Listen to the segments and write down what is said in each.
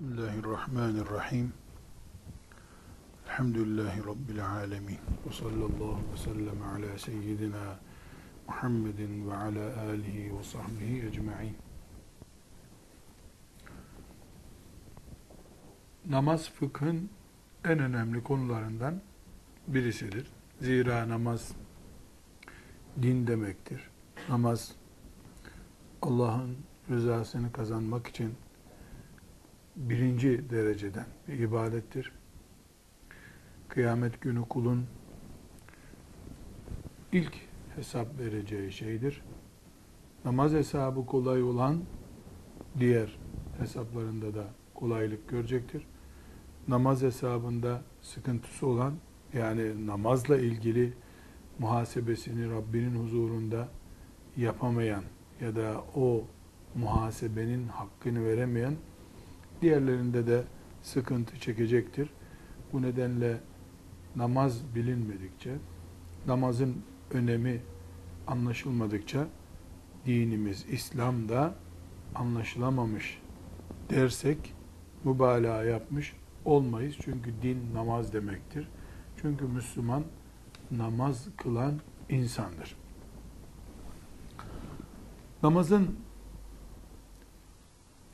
Bismillahirrahmanirrahim. Elhamdülillahi Rabbil alemin. Ve sallallahu ve sellem ala seyyidina Muhammedin ve ala alihi ve sahbihi ecma'in. Namaz fıkhın en önemli konularından birisidir. Zira namaz din demektir. Namaz Allah'ın rızasını kazanmak için birinci dereceden bir ibadettir. Kıyamet günü kulun ilk hesap vereceği şeydir. Namaz hesabı kolay olan diğer hesaplarında da kolaylık görecektir. Namaz hesabında sıkıntısı olan yani namazla ilgili muhasebesini Rabbinin huzurunda yapamayan ya da o muhasebenin hakkını veremeyen diğerlerinde de sıkıntı çekecektir. Bu nedenle namaz bilinmedikçe, namazın önemi anlaşılmadıkça dinimiz İslam'da anlaşılamamış dersek mübalağa yapmış olmayız. Çünkü din namaz demektir. Çünkü Müslüman namaz kılan insandır. Namazın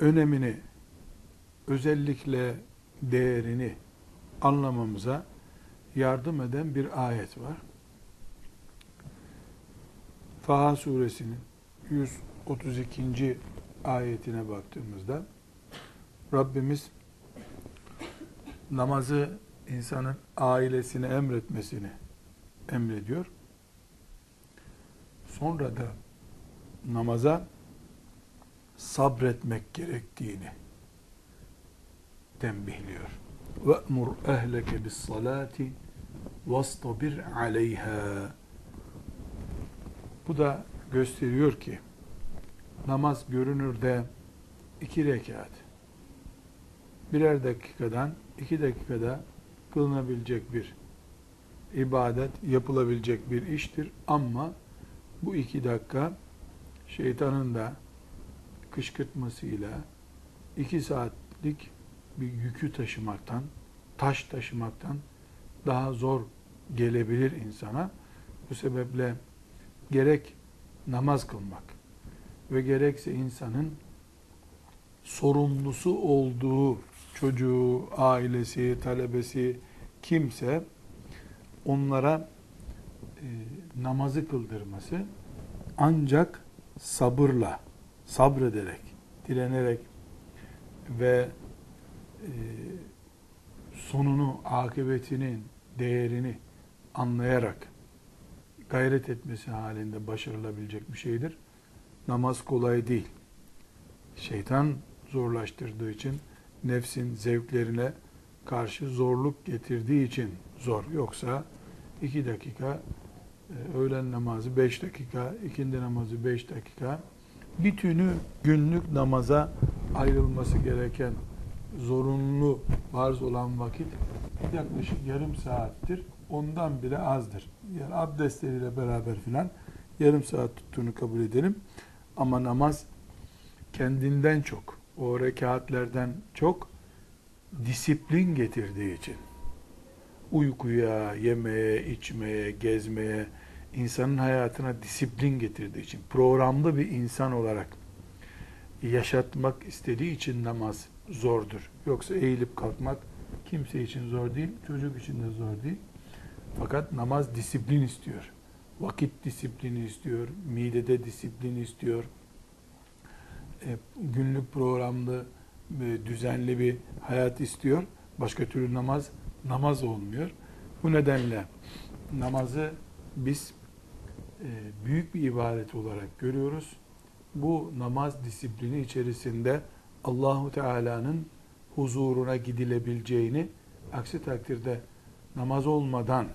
önemini, özellikle değerini anlamamıza yardım eden bir ayet var. Faha suresinin 132. ayetine baktığımızda Rabbimiz namazı insanın ailesine emretmesini emrediyor. Sonra da namaza sabretmek gerektiğini tembihliyor. وَأْمُرْ اَهْلَكَ بِالصَّلَاةِ وَاسْطَبِرْ عَلَيْهَا Bu da gösteriyor ki namaz görünürde iki rekat birer dakikadan iki dakikada kılınabilecek bir ibadet, yapılabilecek bir iştir. Ama bu iki dakika şeytanın da kışkırtmasıyla iki saatlik bir yükü taşımaktan, taş taşımaktan daha zor gelebilir insana. Bu sebeple gerek namaz kılmak ve gerekse insanın sorumlusu olduğu çocuğu, ailesi, talebesi kimse onlara e, namazı kıldırması ancak sabırla, sabrederek, direnerek ve sonunu, akıbetinin değerini anlayarak gayret etmesi halinde başarılabilecek bir şeydir. Namaz kolay değil. Şeytan zorlaştırdığı için nefsin zevklerine karşı zorluk getirdiği için zor. Yoksa iki dakika e, öğlen namazı beş dakika, ikindi namazı beş dakika bütünü günlük namaza ayrılması gereken zorunlu farz olan vakit yaklaşık yarım saattir. Ondan bile azdır. Yani abdestleriyle beraber filan yarım saat tuttuğunu kabul edelim. Ama namaz kendinden çok, o rekatlerden çok disiplin getirdiği için uykuya, yemeye, içmeye, gezmeye, insanın hayatına disiplin getirdiği için, programlı bir insan olarak yaşatmak istediği için namaz zordur. Yoksa eğilip kalkmak kimse için zor değil, çocuk için de zor değil. Fakat namaz disiplin istiyor. Vakit disiplini istiyor, midede disiplin istiyor. E, günlük programlı, e, düzenli bir hayat istiyor. Başka türlü namaz namaz olmuyor. Bu nedenle namazı biz e, büyük bir ibadet olarak görüyoruz. Bu namaz disiplini içerisinde Allahu Teala'nın huzuruna gidilebileceğini, aksi takdirde namaz olmadan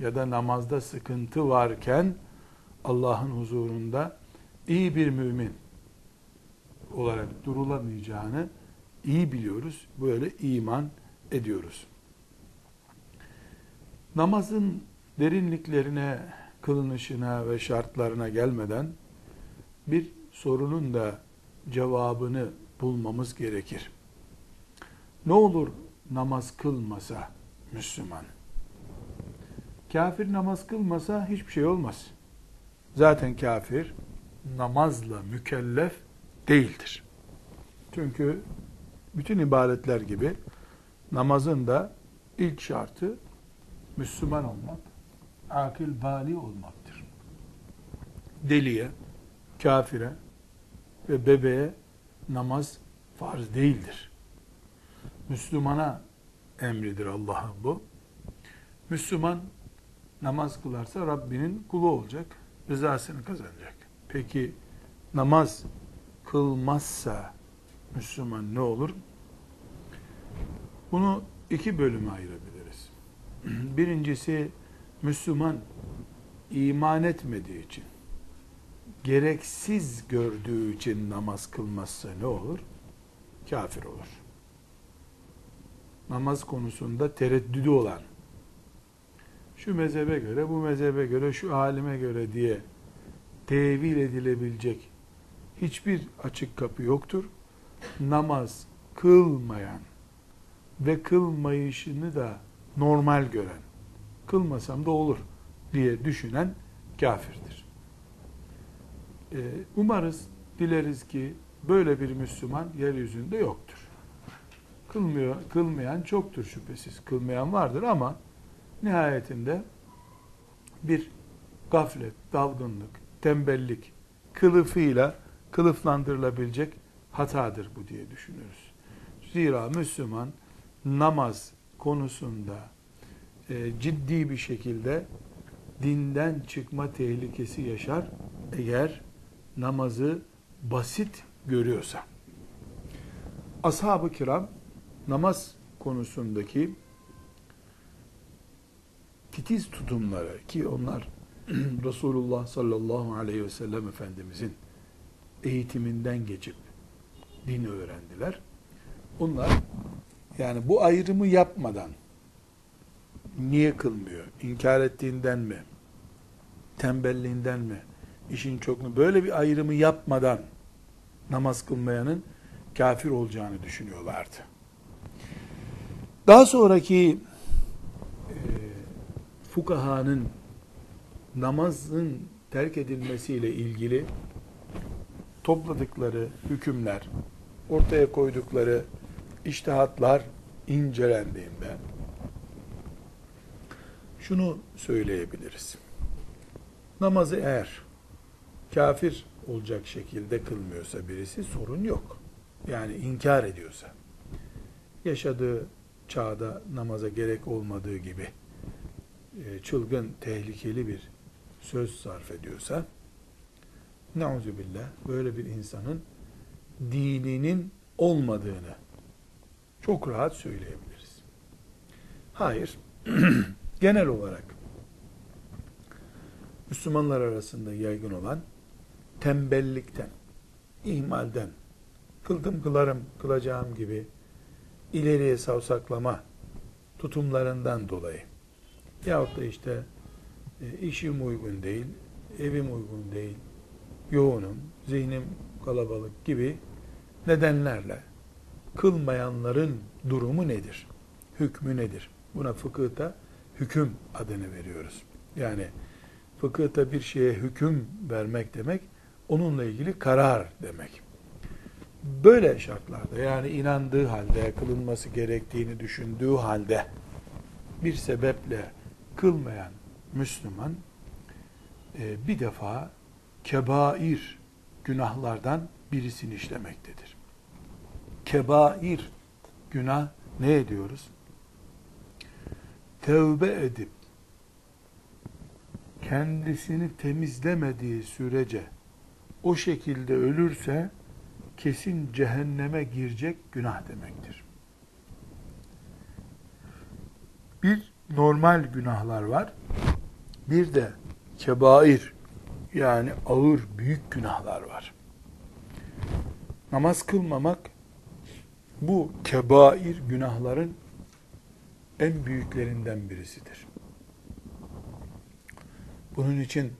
ya da namazda sıkıntı varken Allah'ın huzurunda iyi bir mümin olarak durulamayacağını iyi biliyoruz. Böyle iman ediyoruz. Namazın derinliklerine, kılınışına ve şartlarına gelmeden bir sorunun da cevabını bulmamız gerekir. Ne olur namaz kılmasa Müslüman? Kafir namaz kılmasa hiçbir şey olmaz. Zaten kafir namazla mükellef değildir. Çünkü bütün ibadetler gibi namazın da ilk şartı Müslüman olmak, akil bali olmaktır. Deliye, kafire ve bebeğe namaz farz değildir. Müslümana emridir Allah'ın bu. Müslüman namaz kılarsa Rabbinin kulu olacak, rızasını kazanacak. Peki namaz kılmazsa Müslüman ne olur? Bunu iki bölüme ayırabiliriz. Birincisi Müslüman iman etmediği için, gereksiz gördüğü için namaz kılmazsa ne olur? Kafir olur. Namaz konusunda tereddüdü olan, şu mezhebe göre, bu mezhebe göre, şu alime göre diye tevil edilebilecek hiçbir açık kapı yoktur. Namaz kılmayan ve kılmayışını da normal gören, kılmasam da olur diye düşünen kafirdir. Ee, umarız, dileriz ki böyle bir Müslüman yeryüzünde yoktur. Kılmıyor, kılmayan çoktur şüphesiz. Kılmayan vardır ama nihayetinde bir gaflet, dalgınlık, tembellik kılıfıyla kılıflandırılabilecek hatadır bu diye düşünürüz. Zira Müslüman namaz konusunda e, ciddi bir şekilde dinden çıkma tehlikesi yaşar eğer namazı basit görüyorsa. Ashab-ı kiram namaz konusundaki titiz tutumları ki onlar Resulullah sallallahu aleyhi ve sellem Efendimizin eğitiminden geçip din öğrendiler. Onlar yani bu ayrımı yapmadan niye kılmıyor? İnkar ettiğinden mi? Tembelliğinden mi? İşin çokluğu böyle bir ayrımı yapmadan namaz kılmayanın kafir olacağını düşünüyorlardı. Daha sonraki e, fukahanın namazın terk edilmesiyle ilgili topladıkları hükümler, ortaya koydukları iştihatlar incelendiğinde şunu söyleyebiliriz. Namazı eğer kafir olacak şekilde kılmıyorsa birisi sorun yok. Yani inkar ediyorsa, yaşadığı çağda namaza gerek olmadığı gibi e, çılgın, tehlikeli bir söz sarf ediyorsa, neuzubillah böyle bir insanın dininin olmadığını çok rahat söyleyebiliriz. Hayır, genel olarak Müslümanlar arasında yaygın olan tembellikten, ihmalden, kıldım kılarım, kılacağım gibi ileriye savsaklama tutumlarından dolayı yahut da işte e, işim uygun değil, evim uygun değil, yoğunum, zihnim kalabalık gibi nedenlerle kılmayanların durumu nedir? Hükmü nedir? Buna fıkıhta hüküm adını veriyoruz. Yani fıkıhta bir şeye hüküm vermek demek, onunla ilgili karar demek. Böyle şartlarda yani inandığı halde, kılınması gerektiğini düşündüğü halde bir sebeple kılmayan Müslüman e, bir defa kebair günahlardan birisini işlemektedir. Kebair günah ne ediyoruz? Tevbe edip kendisini temizlemediği sürece o şekilde ölürse kesin cehenneme girecek günah demektir. Bir normal günahlar var. Bir de kebair yani ağır büyük günahlar var. Namaz kılmamak bu kebair günahların en büyüklerinden birisidir. Bunun için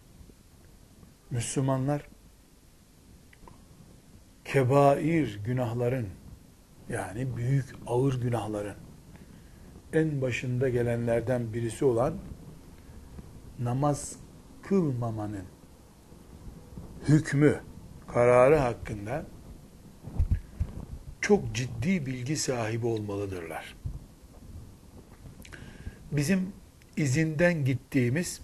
Müslümanlar kebair günahların yani büyük ağır günahların en başında gelenlerden birisi olan namaz kılmamanın hükmü, kararı hakkında çok ciddi bilgi sahibi olmalıdırlar. Bizim izinden gittiğimiz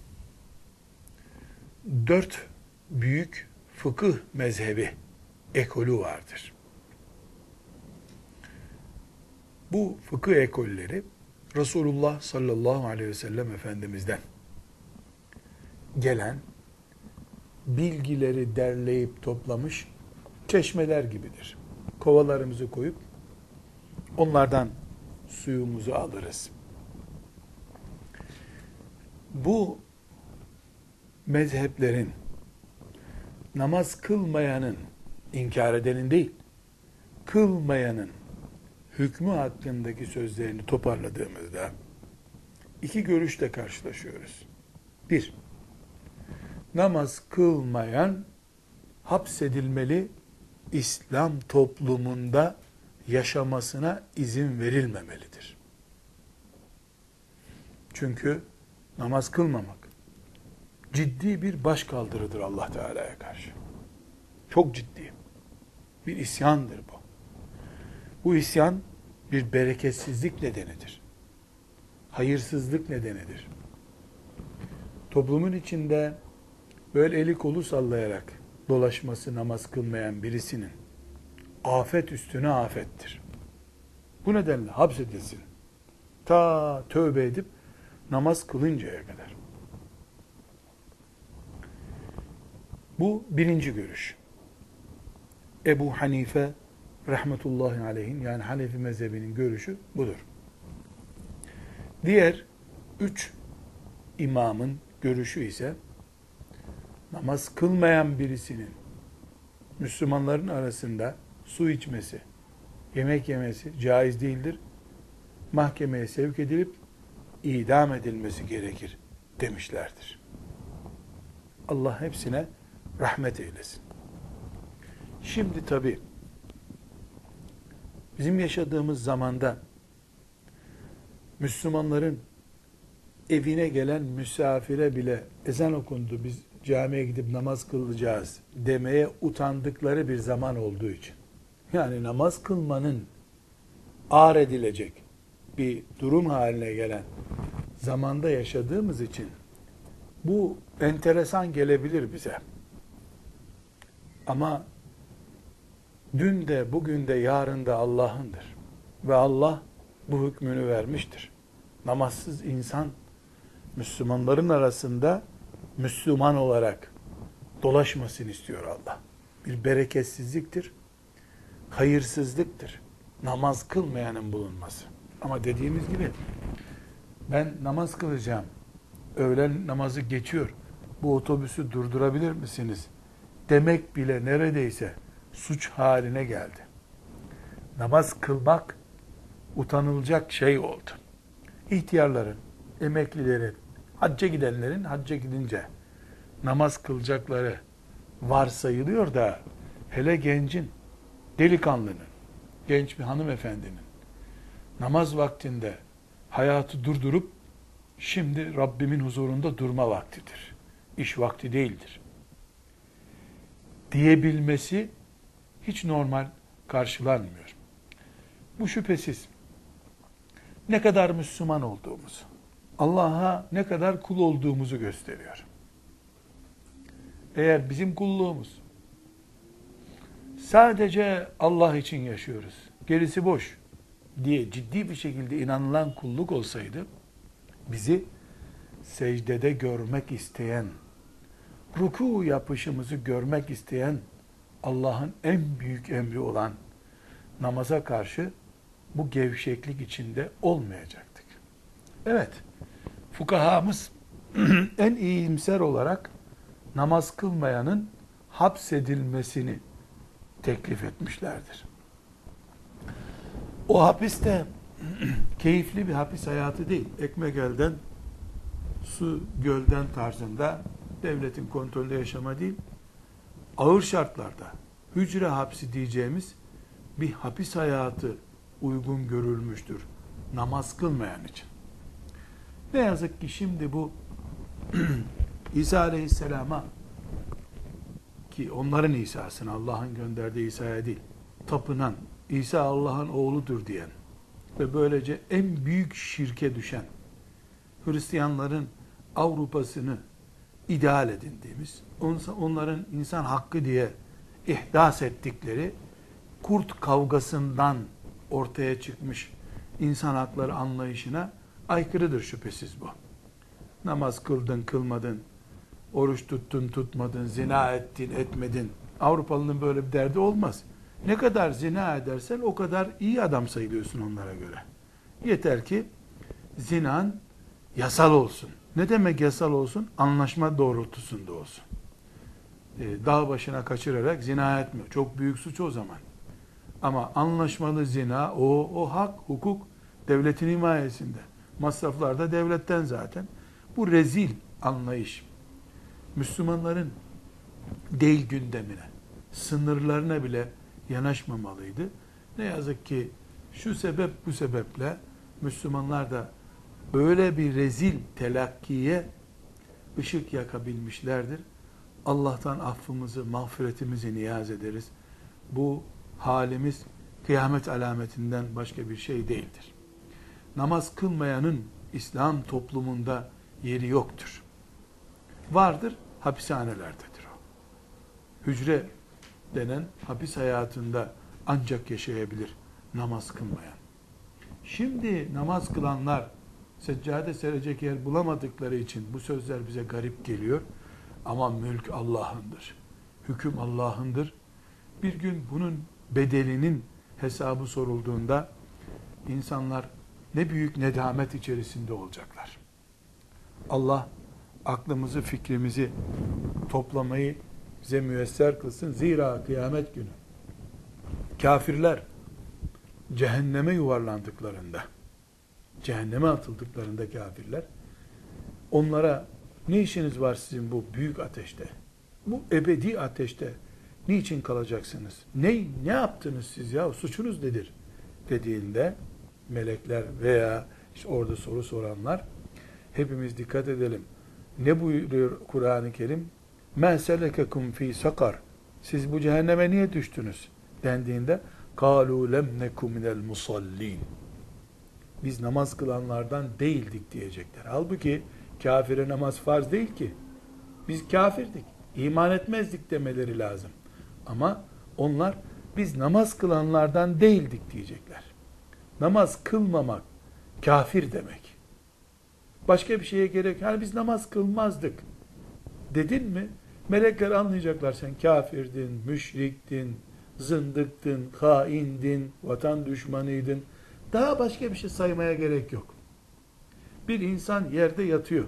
dört büyük fıkıh mezhebi ekolü vardır. Bu fıkıh ekolleri Resulullah sallallahu aleyhi ve sellem Efendimiz'den gelen bilgileri derleyip toplamış çeşmeler gibidir. Kovalarımızı koyup onlardan suyumuzu alırız. Bu mezheplerin namaz kılmayanın inkar edenin değil, kılmayanın hükmü hakkındaki sözlerini toparladığımızda iki görüşle karşılaşıyoruz. Bir, namaz kılmayan hapsedilmeli, İslam toplumunda yaşamasına izin verilmemelidir. Çünkü namaz kılmamak ciddi bir başkaldırıdır Allah Teala'ya karşı. Çok ciddi. Bir isyandır bu. Bu isyan bir bereketsizlik nedenidir. Hayırsızlık nedenidir. Toplumun içinde böyle eli kolu sallayarak dolaşması namaz kılmayan birisinin afet üstüne afettir. Bu nedenle hapsedilsin. Ta tövbe edip namaz kılıncaya kadar. Bu birinci görüş. Ebu Hanife rahmetullahi aleyhin yani Hanefi mezhebinin görüşü budur. Diğer üç imamın görüşü ise namaz kılmayan birisinin Müslümanların arasında su içmesi, yemek yemesi caiz değildir. Mahkemeye sevk edilip idam edilmesi gerekir demişlerdir. Allah hepsine rahmet eylesin. Şimdi tabi bizim yaşadığımız zamanda Müslümanların evine gelen misafire bile ezan okundu biz camiye gidip namaz kılacağız demeye utandıkları bir zaman olduğu için. Yani namaz kılmanın ağır edilecek bir durum haline gelen zamanda yaşadığımız için bu enteresan gelebilir bize. Ama dün de, bugün de, yarın da Allah'ındır. Ve Allah bu hükmünü vermiştir. Namazsız insan Müslümanların arasında Müslüman olarak dolaşmasını istiyor Allah. Bir bereketsizliktir, hayırsızlıktır. Namaz kılmayanın bulunması. Ama dediğimiz gibi ben namaz kılacağım. Öğlen namazı geçiyor. Bu otobüsü durdurabilir misiniz? Demek bile neredeyse suç haline geldi. Namaz kılmak utanılacak şey oldu. İhtiyarların, emeklilerin, hacca gidenlerin hacca gidince namaz kılacakları varsayılıyor da hele gencin, delikanlının, genç bir hanımefendinin namaz vaktinde hayatı durdurup şimdi Rabbimin huzurunda durma vaktidir. İş vakti değildir. Diyebilmesi hiç normal karşılanmıyor. Bu şüphesiz ne kadar Müslüman olduğumuzu, Allah'a ne kadar kul olduğumuzu gösteriyor. Eğer bizim kulluğumuz sadece Allah için yaşıyoruz, gerisi boş diye ciddi bir şekilde inanılan kulluk olsaydı, bizi secdede görmek isteyen, ruku yapışımızı görmek isteyen Allah'ın en büyük emri olan namaza karşı bu gevşeklik içinde olmayacaktık. Evet, fukahamız en iyimser olarak namaz kılmayanın hapsedilmesini teklif etmişlerdir. O hapis keyifli bir hapis hayatı değil. Ekmek elden, su gölden tarzında devletin kontrolünde yaşama değil, ağır şartlarda hücre hapsi diyeceğimiz bir hapis hayatı uygun görülmüştür. Namaz kılmayan için. Ne yazık ki şimdi bu İsa Aleyhisselam'a ki onların İsa'sını Allah'ın gönderdiği İsa'ya değil, tapınan, İsa Allah'ın oğludur diyen ve böylece en büyük şirke düşen Hristiyanların Avrupa'sını ideal edindiğimiz, onların insan hakkı diye ihdas ettikleri kurt kavgasından ortaya çıkmış insan hakları anlayışına aykırıdır şüphesiz bu. Namaz kıldın, kılmadın, oruç tuttun, tutmadın, zina ettin, etmedin. Avrupalının böyle bir derdi olmaz. Ne kadar zina edersen o kadar iyi adam sayılıyorsun onlara göre. Yeter ki zinan yasal olsun. Ne demek yasal olsun? Anlaşma doğrultusunda olsun. Ee, dağ başına kaçırarak zina etme. Çok büyük suç o zaman. Ama anlaşmalı zina, o, o hak, hukuk devletin himayesinde. Masraflar da devletten zaten. Bu rezil anlayış. Müslümanların değil gündemine, sınırlarına bile yanaşmamalıydı. Ne yazık ki şu sebep bu sebeple Müslümanlar da böyle bir rezil telakkiye ışık yakabilmişlerdir. Allah'tan affımızı, mağfiretimizi niyaz ederiz. Bu halimiz kıyamet alametinden başka bir şey değildir. Namaz kılmayanın İslam toplumunda yeri yoktur. Vardır, hapishanelerdedir o. Hücre denen hapis hayatında ancak yaşayabilir namaz kılmayan. Şimdi namaz kılanlar seccade serecek yer bulamadıkları için bu sözler bize garip geliyor. Ama mülk Allah'ındır. Hüküm Allah'ındır. Bir gün bunun bedelinin hesabı sorulduğunda insanlar ne büyük nedamet içerisinde olacaklar. Allah aklımızı, fikrimizi toplamayı bize müyesser kılsın. Zira kıyamet günü kafirler cehenneme yuvarlandıklarında, cehenneme atıldıklarında kafirler, onlara ne işiniz var sizin bu büyük ateşte? Bu ebedi ateşte niçin kalacaksınız? Ne, ne yaptınız siz ya? Suçunuz nedir? Dediğinde melekler veya işte orada soru soranlar hepimiz dikkat edelim. Ne buyuruyor Kur'an-ı Kerim? مَا سَلَكَكُمْ fi sakar. Siz bu cehenneme niye düştünüz? dendiğinde قَالُوا لَمْ نَكُ مِنَ الْمُصَلِّينَ biz namaz kılanlardan değildik diyecekler. Halbuki kafire namaz farz değil ki. Biz kafirdik. iman etmezdik demeleri lazım. Ama onlar biz namaz kılanlardan değildik diyecekler. Namaz kılmamak kafir demek. Başka bir şeye gerek. Yani biz namaz kılmazdık. Dedin mi? Melekler anlayacaklar sen kafirdin, müşriktin, zındıktın, haindin, vatan düşmanıydın. Daha başka bir şey saymaya gerek yok. Bir insan yerde yatıyor.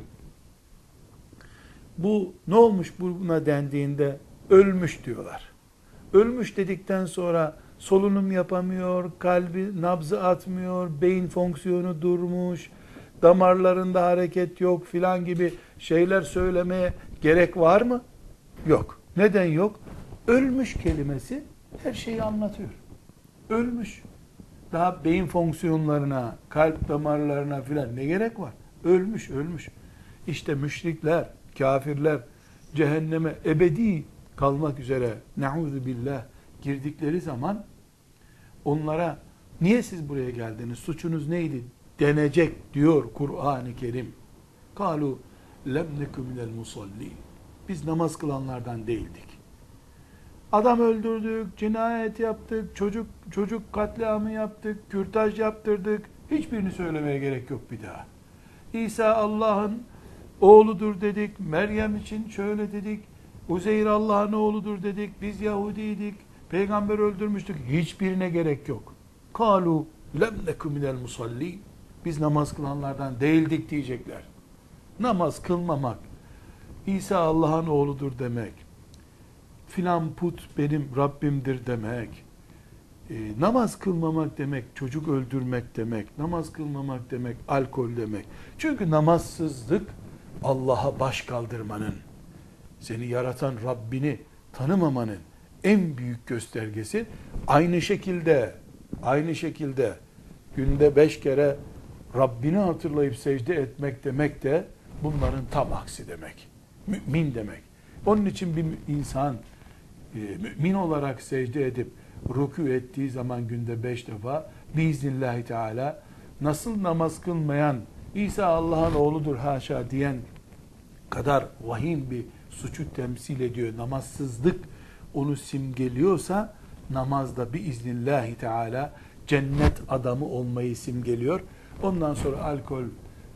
Bu ne olmuş buna dendiğinde ölmüş diyorlar. Ölmüş dedikten sonra solunum yapamıyor, kalbi nabzı atmıyor, beyin fonksiyonu durmuş, damarlarında hareket yok filan gibi şeyler söylemeye gerek var mı? Yok. Neden yok? Ölmüş kelimesi her şeyi anlatıyor. Ölmüş. Daha beyin fonksiyonlarına, kalp damarlarına filan ne gerek var? Ölmüş, ölmüş. İşte müşrikler, kafirler cehenneme ebedi kalmak üzere neuzu billah girdikleri zaman onlara niye siz buraya geldiniz? Suçunuz neydi? denecek diyor Kur'an-ı Kerim. Kalu lem neku minel musallin. Biz namaz kılanlardan değildik. Adam öldürdük, cinayet yaptık, çocuk çocuk katliamı yaptık, kürtaj yaptırdık. Hiçbirini söylemeye gerek yok bir daha. İsa Allah'ın oğludur dedik, Meryem için şöyle dedik, Uzeyr Allah'ın oğludur dedik, biz Yahudiydik, peygamber öldürmüştük. Hiçbirine gerek yok. Kalu lem neku minel musallin. Biz namaz kılanlardan değildik diyecekler. Namaz kılmamak, İsa Allah'ın oğludur demek, filan put benim Rabbimdir demek, e, namaz kılmamak demek, çocuk öldürmek demek, namaz kılmamak demek, alkol demek. Çünkü namazsızlık Allah'a baş kaldırmanın, seni yaratan Rabbini tanımamanın en büyük göstergesi. Aynı şekilde Aynı şekilde günde beş kere Rabbini hatırlayıp secde etmek demek de bunların tam aksi demek. Mümin demek. Onun için bir insan e, mümin olarak secde edip rükû ettiği zaman günde beş defa biiznillahü teala nasıl namaz kılmayan İsa Allah'ın oğludur haşa diyen kadar vahim bir suçu temsil ediyor. Namazsızlık onu simgeliyorsa namazda bir iznillahi teala cennet adamı olmayı simgeliyor. Ondan sonra alkol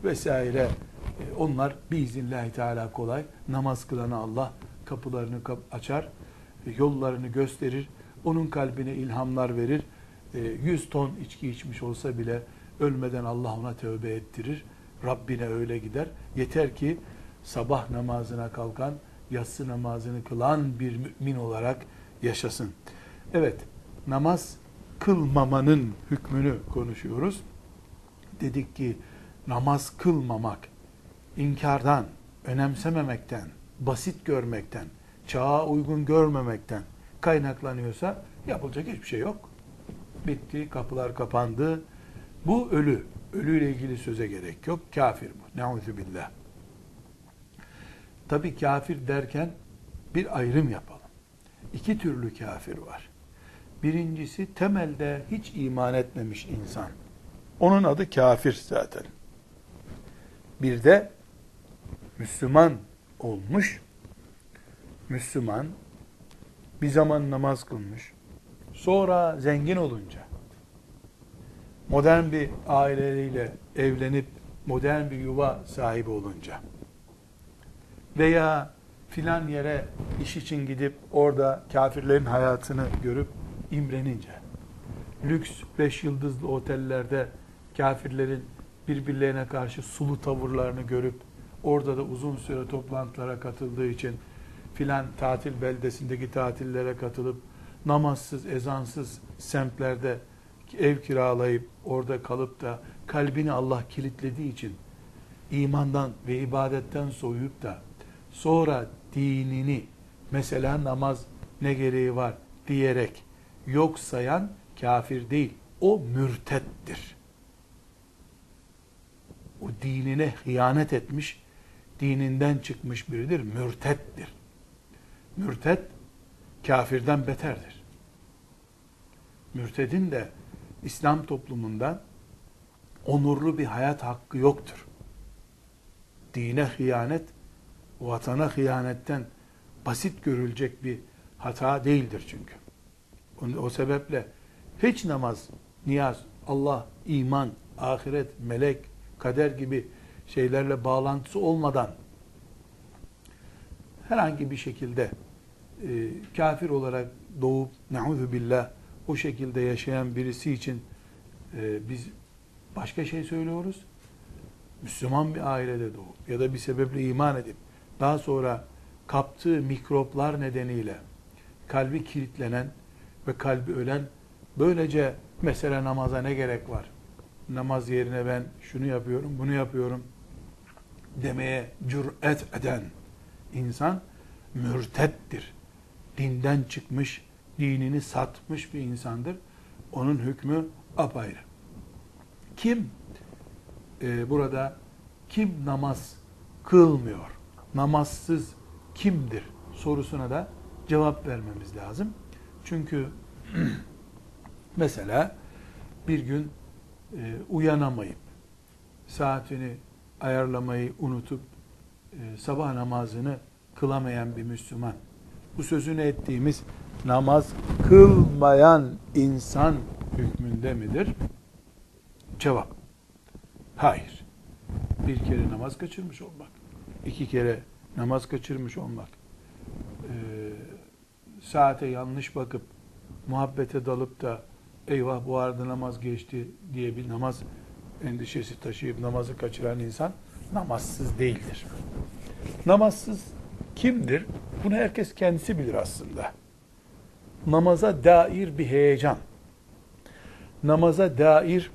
vesaire e, onlar bir izinlahi teala kolay. Namaz kılana Allah kapılarını açar, yollarını gösterir, onun kalbine ilhamlar verir. 100 e, ton içki içmiş olsa bile ölmeden Allah ona tövbe ettirir. Rabbine öyle gider. Yeter ki sabah namazına kalkan, yatsı namazını kılan bir mümin olarak yaşasın. Evet, namaz kılmamanın hükmünü konuşuyoruz. Dedik ki namaz kılmamak, inkardan, önemsememekten, basit görmekten, çağa uygun görmemekten kaynaklanıyorsa yapılacak hiçbir şey yok. Bitti, kapılar kapandı. Bu ölü. Ölüyle ilgili söze gerek yok. Kafir bu. Neuzü billah. Tabi kafir derken bir ayrım yapalım. İki türlü kafir var. Birincisi temelde hiç iman etmemiş insan. Onun adı kafir zaten. Bir de Müslüman olmuş, Müslüman bir zaman namaz kılmış, sonra zengin olunca, modern bir aileleriyle evlenip modern bir yuva sahibi olunca veya filan yere iş için gidip orada kafirlerin hayatını görüp imrenince, lüks beş yıldızlı otellerde kafirlerin birbirlerine karşı sulu tavırlarını görüp orada da uzun süre toplantılara katıldığı için filan tatil beldesindeki tatillere katılıp namazsız, ezansız semtlerde ev kiralayıp orada kalıp da kalbini Allah kilitlediği için imandan ve ibadetten soyup da sonra dinini mesela namaz ne gereği var diyerek yok sayan kafir değil. O mürtettir. O dinine hıyanet etmiş, dininden çıkmış biridir. Mürtettir. Mürtet kafirden beterdir. Mürtedin de İslam toplumunda onurlu bir hayat hakkı yoktur. Dine hıyanet, vatana hıyanetten basit görülecek bir hata değildir çünkü. O sebeple hiç namaz, niyaz, Allah, iman, ahiret, melek, kader gibi şeylerle bağlantısı olmadan herhangi bir şekilde e, kafir olarak doğup ne'udhu billah o şekilde yaşayan birisi için e, biz başka şey söylüyoruz. Müslüman bir ailede doğup ya da bir sebeple iman edip daha sonra kaptığı mikroplar nedeniyle kalbi kilitlenen ve kalbi ölen böylece mesela namaza ne gerek var? Namaz yerine ben şunu yapıyorum, bunu yapıyorum demeye cüret eden insan mürtettir. Dinden çıkmış, dinini satmış bir insandır. Onun hükmü apayrı. Kim e, burada kim namaz kılmıyor? Namazsız kimdir sorusuna da cevap vermemiz lazım. Çünkü mesela bir gün e, uyanamayıp saatini ayarlamayı unutup e, sabah namazını kılamayan bir Müslüman bu sözünü ettiğimiz namaz kılmayan insan hükmünde midir? Cevap. Hayır. Bir kere namaz kaçırmış olmak, iki kere namaz kaçırmış olmak, e, saate yanlış bakıp muhabbete dalıp da eyvah bu arada namaz geçti diye bir namaz endişesi taşıyıp namazı kaçıran insan namazsız değildir. Namazsız kimdir? Bunu herkes kendisi bilir aslında. Namaza dair bir heyecan, namaza dair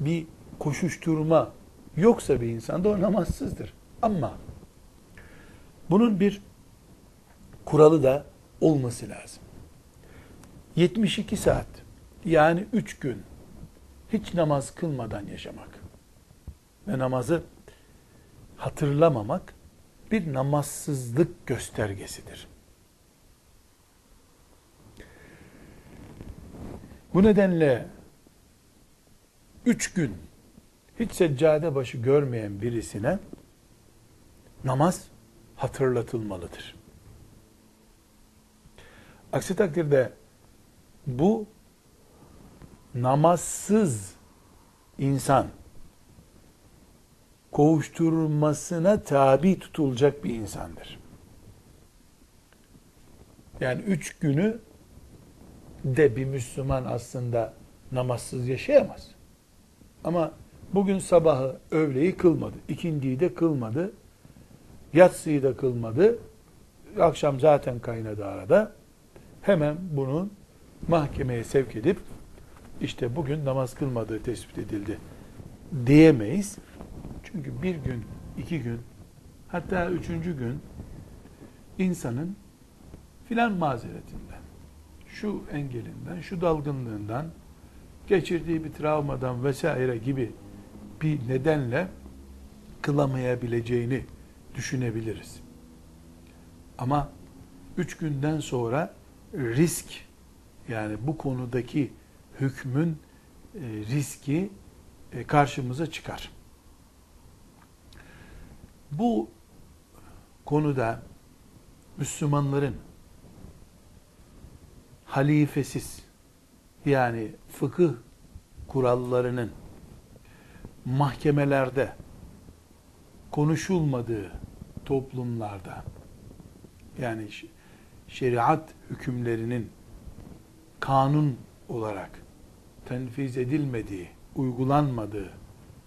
bir koşuşturma yoksa bir insan da o namazsızdır. Ama bunun bir kuralı da olması lazım. 72 saat Yani üç gün hiç namaz kılmadan yaşamak ve namazı hatırlamamak bir namazsızlık göstergesidir. Bu nedenle üç gün hiç seccade başı görmeyen birisine namaz hatırlatılmalıdır. Aksi takdirde bu namazsız insan kovuşturmasına tabi tutulacak bir insandır. Yani üç günü de bir Müslüman aslında namazsız yaşayamaz. Ama bugün sabahı, öğleyi kılmadı, ikindiyi de kılmadı, yatsıyı da kılmadı, akşam zaten kaynadı arada. Hemen bunu mahkemeye sevk edip işte bugün namaz kılmadığı tespit edildi diyemeyiz. Çünkü bir gün, iki gün, hatta üçüncü gün insanın filan mazeretinden, şu engelinden, şu dalgınlığından, geçirdiği bir travmadan vesaire gibi bir nedenle kılamayabileceğini düşünebiliriz. Ama üç günden sonra risk yani bu konudaki hükmün e, riski e, karşımıza çıkar. Bu konuda Müslümanların halifesiz yani fıkıh kurallarının mahkemelerde konuşulmadığı toplumlarda yani şeriat hükümlerinin kanun olarak tenfiz edilmediği, uygulanmadığı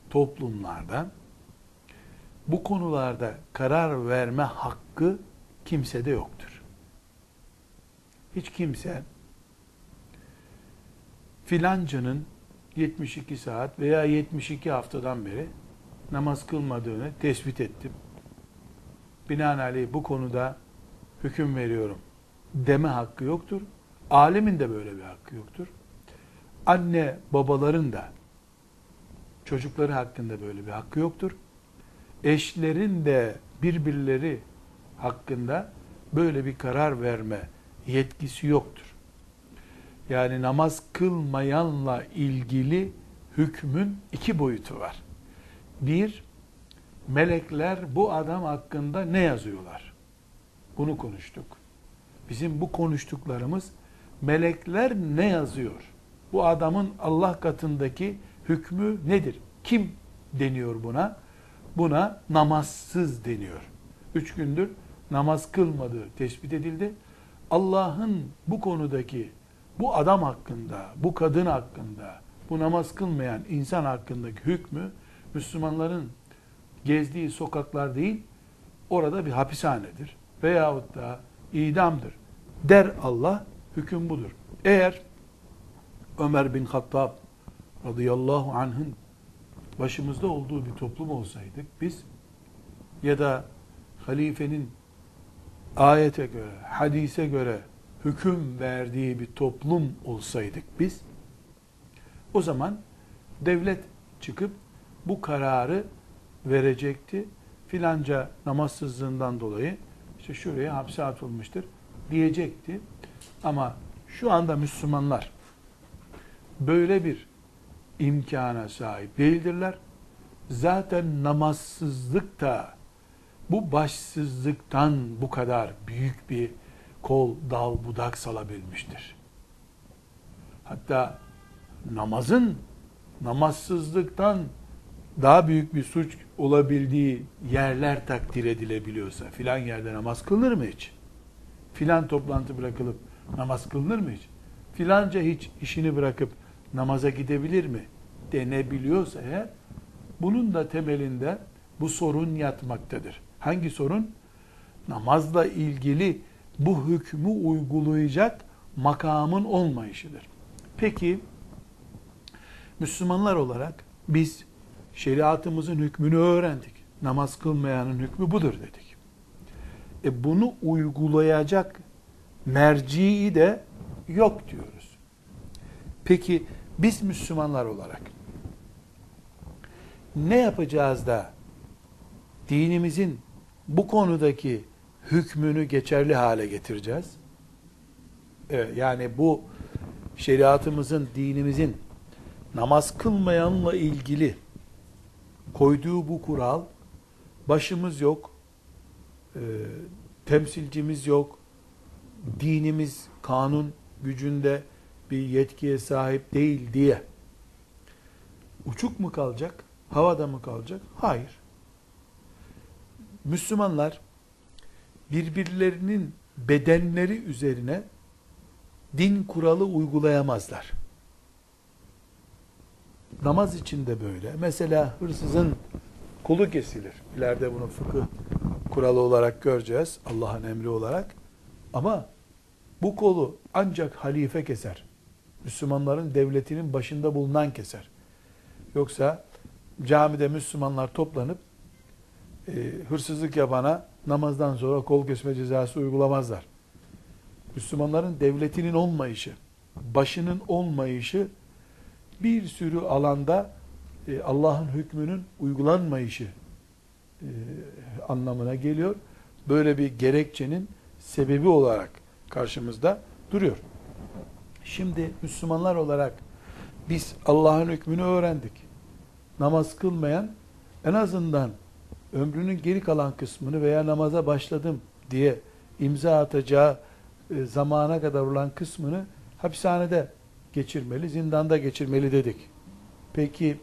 toplumlarda bu konularda karar verme hakkı kimsede yoktur. Hiç kimse filancanın 72 saat veya 72 haftadan beri namaz kılmadığını tespit ettim. Binaenaleyh bu konuda hüküm veriyorum deme hakkı yoktur. Alemin de böyle bir hakkı yoktur. Anne babaların da çocukları hakkında böyle bir hakkı yoktur. Eşlerin de birbirleri hakkında böyle bir karar verme yetkisi yoktur. Yani namaz kılmayanla ilgili hükmün iki boyutu var. Bir, melekler bu adam hakkında ne yazıyorlar? Bunu konuştuk. Bizim bu konuştuklarımız melekler ne yazıyor? Bu adamın Allah katındaki hükmü nedir? Kim deniyor buna? Buna namazsız deniyor. Üç gündür namaz kılmadığı tespit edildi. Allah'ın bu konudaki bu adam hakkında, bu kadın hakkında, bu namaz kılmayan insan hakkındaki hükmü Müslümanların gezdiği sokaklar değil, orada bir hapishanedir veyahut da idamdır der Allah, hüküm budur. Eğer Ömer bin Hattab radıyallahu anh'ın başımızda olduğu bir toplum olsaydık biz ya da halifenin ayete göre, hadise göre hüküm verdiği bir toplum olsaydık biz o zaman devlet çıkıp bu kararı verecekti. Filanca namazsızlığından dolayı işte şuraya hapse atılmıştır diyecekti. Ama şu anda Müslümanlar böyle bir imkana sahip değildirler. Zaten namazsızlık da bu başsızlıktan bu kadar büyük bir kol, dal, budak salabilmiştir. Hatta namazın namazsızlıktan daha büyük bir suç olabildiği yerler takdir edilebiliyorsa filan yerde namaz kılınır mı hiç? Filan toplantı bırakılıp namaz kılınır mı hiç? Filanca hiç işini bırakıp namaza gidebilir mi? Denebiliyorsa eğer bunun da temelinde bu sorun yatmaktadır. Hangi sorun? Namazla ilgili bu hükmü uygulayacak makamın olmayışıdır. Peki Müslümanlar olarak biz şeriatımızın hükmünü öğrendik. Namaz kılmayanın hükmü budur dedik. E bunu uygulayacak merciyi de yok diyoruz. Peki biz Müslümanlar olarak ne yapacağız da dinimizin bu konudaki hükmünü geçerli hale getireceğiz? Evet, yani bu şeriatımızın, dinimizin namaz kılmayanla ilgili koyduğu bu kural başımız yok, e, temsilcimiz yok, dinimiz kanun gücünde bir yetkiye sahip değil diye uçuk mu kalacak, havada mı kalacak? Hayır. Müslümanlar birbirlerinin bedenleri üzerine din kuralı uygulayamazlar. Namaz için de böyle. Mesela hırsızın kulu kesilir. İleride bunu fıkıh kuralı olarak göreceğiz. Allah'ın emri olarak. Ama bu kolu ancak halife keser. Müslümanların devletinin başında bulunan keser. Yoksa camide Müslümanlar toplanıp e, hırsızlık yapana namazdan sonra kol kesme cezası uygulamazlar. Müslümanların devletinin olmayışı, başının olmayışı bir sürü alanda e, Allah'ın hükmünün uygulanmayışı e, anlamına geliyor. Böyle bir gerekçenin sebebi olarak karşımızda duruyor. Şimdi Müslümanlar olarak biz Allah'ın hükmünü öğrendik. Namaz kılmayan en azından ömrünün geri kalan kısmını veya namaza başladım diye imza atacağı e, zamana kadar olan kısmını hapishanede geçirmeli, zindanda geçirmeli dedik. Peki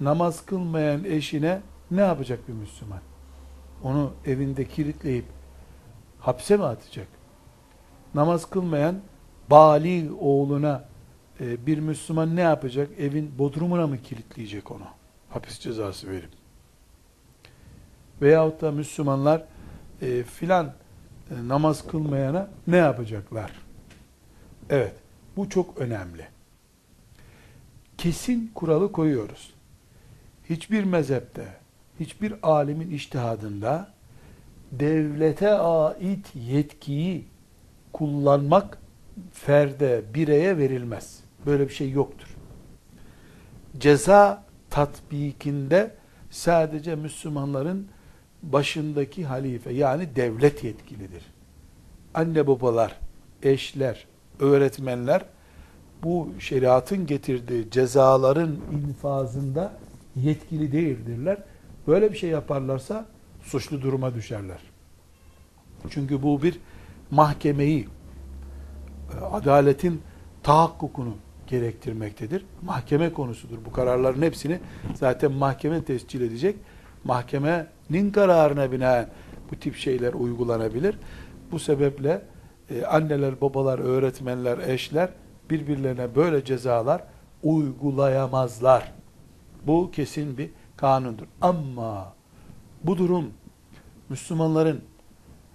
namaz kılmayan eşine ne yapacak bir Müslüman? Onu evinde kilitleyip hapse mi atacak? Namaz kılmayan bali oğluna e, bir Müslüman ne yapacak? Evin bodrumuna mı kilitleyecek onu? Hapis cezası verip. Veyahut da Müslümanlar e, filan e, namaz kılmayana ne yapacaklar? Evet, bu çok önemli. Kesin kuralı koyuyoruz. Hiçbir mezhepte, hiçbir alimin iştihadında devlete ait yetkiyi kullanmak ferde, bireye verilmez. Böyle bir şey yoktur. Ceza tatbikinde sadece Müslümanların başındaki halife yani devlet yetkilidir. Anne babalar, eşler, öğretmenler bu şeriatın getirdiği cezaların infazında yetkili değildirler. Böyle bir şey yaparlarsa suçlu duruma düşerler. Çünkü bu bir mahkemeyi, adaletin tahakkukunu gerektirmektedir. Mahkeme konusudur. Bu kararların hepsini zaten mahkeme tescil edecek. Mahkemenin kararına binaen bu tip şeyler uygulanabilir. Bu sebeple e, anneler, babalar, öğretmenler, eşler birbirlerine böyle cezalar uygulayamazlar. Bu kesin bir kanundur. Ama bu durum Müslümanların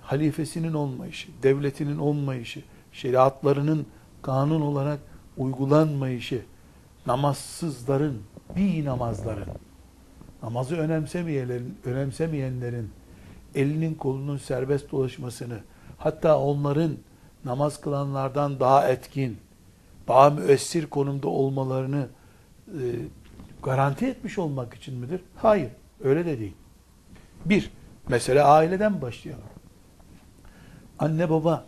halifesinin olmayışı, devletinin olmayışı, şeriatlarının kanun olarak uygulanmayışı, namazsızların, bir namazların, namazı önemsemeyenlerin, önemsemeyenlerin elinin kolunun serbest dolaşmasını, hatta onların namaz kılanlardan daha etkin, daha müessir konumda olmalarını e, garanti etmiş olmak için midir? Hayır, öyle de değil. Bir, mesele aileden başlayalım. Anne baba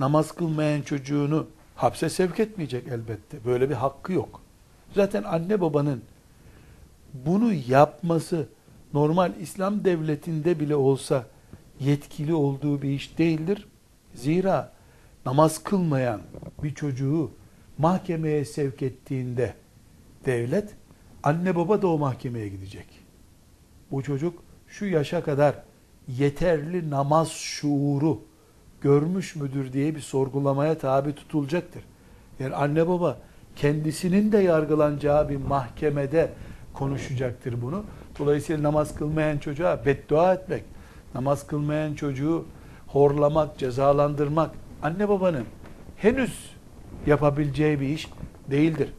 namaz kılmayan çocuğunu hapse sevk etmeyecek elbette. Böyle bir hakkı yok. Zaten anne babanın bunu yapması normal İslam devletinde bile olsa yetkili olduğu bir iş değildir. Zira namaz kılmayan bir çocuğu mahkemeye sevk ettiğinde devlet anne baba da o mahkemeye gidecek. Bu çocuk şu yaşa kadar yeterli namaz şuuru görmüş müdür diye bir sorgulamaya tabi tutulacaktır. Yani anne baba kendisinin de yargılanacağı bir mahkemede konuşacaktır bunu. Dolayısıyla namaz kılmayan çocuğa beddua etmek, namaz kılmayan çocuğu horlamak, cezalandırmak anne babanın henüz yapabileceği bir iş değildir.